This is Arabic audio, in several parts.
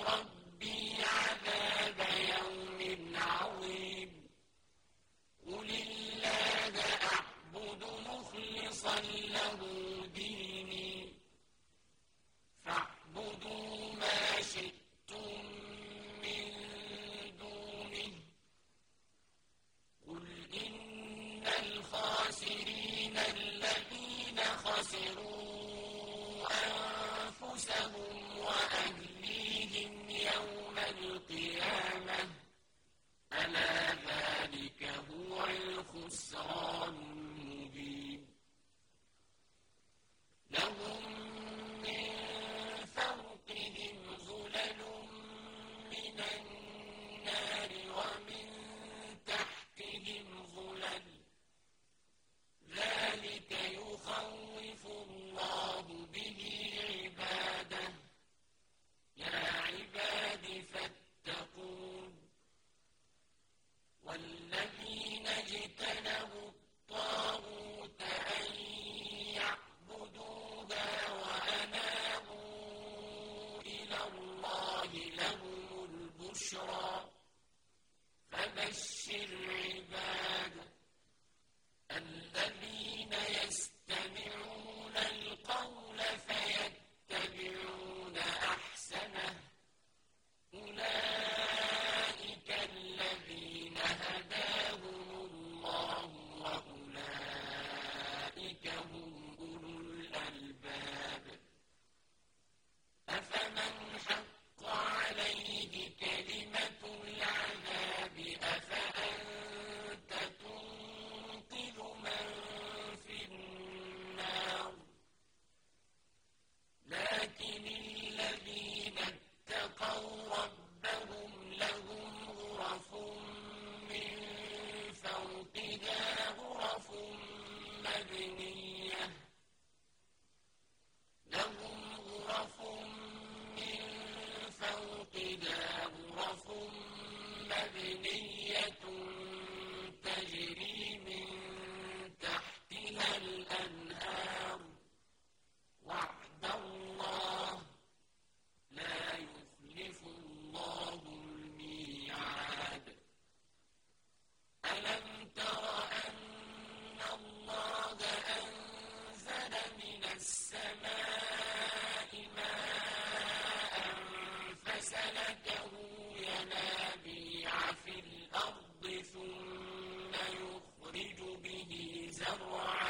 ربي في الأرض ثم يخرج به زرعا.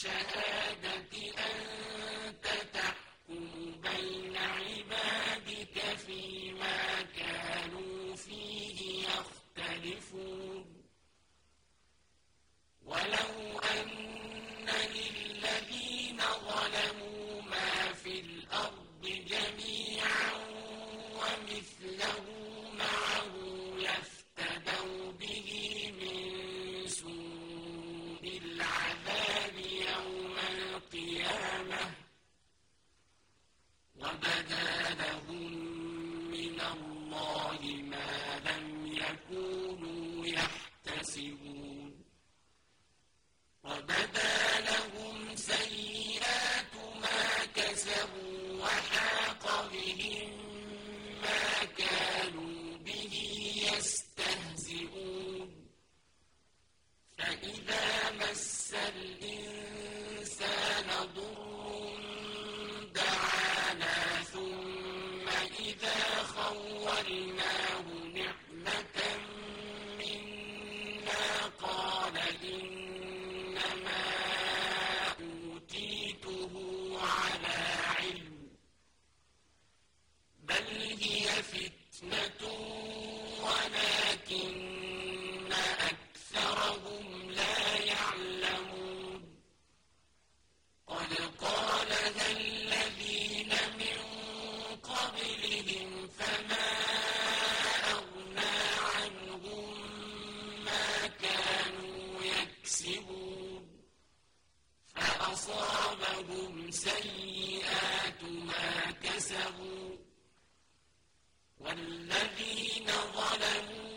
وَالشَّهَادَةِ فَأَصَابَهُمْ سَيِّئَاتُ مَا كَسَبُوا ۚ وَالَّذِينَ ظَلَمُوا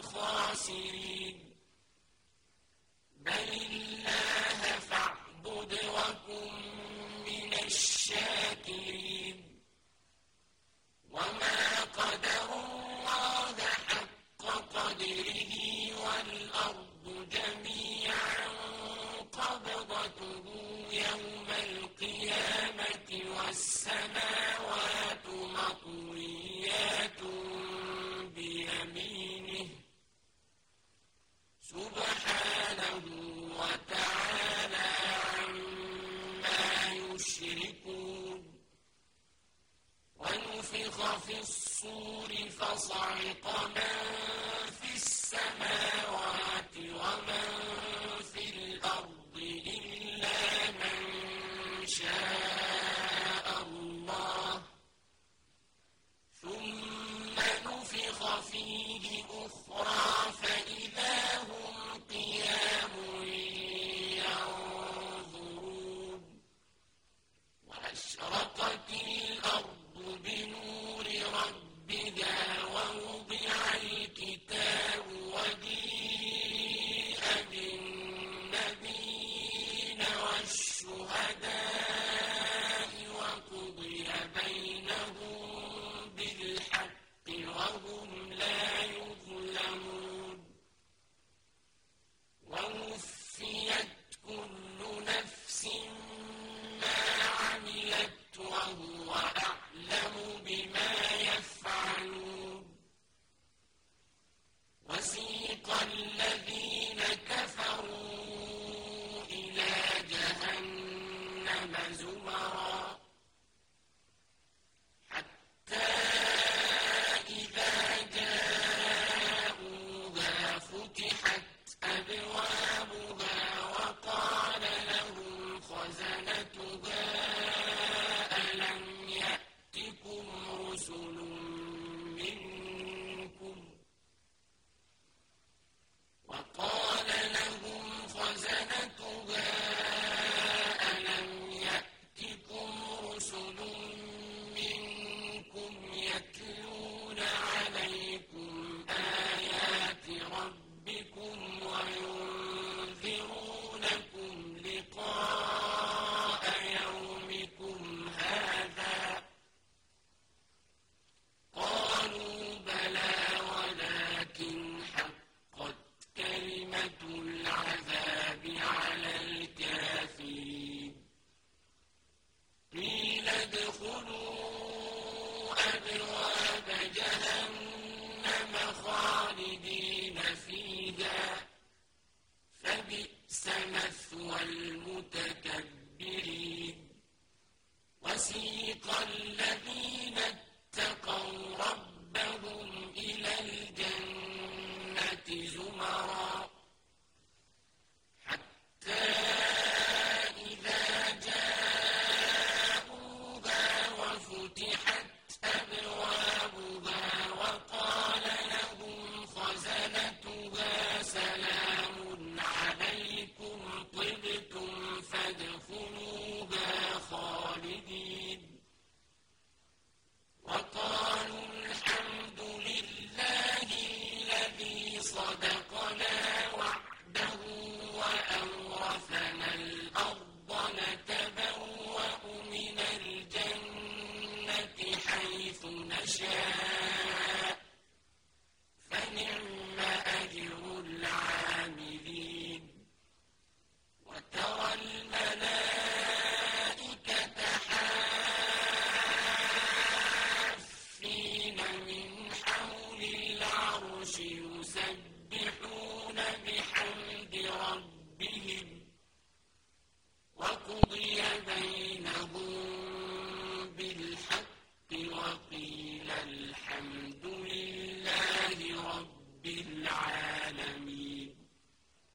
الخاسرين. بل زمرا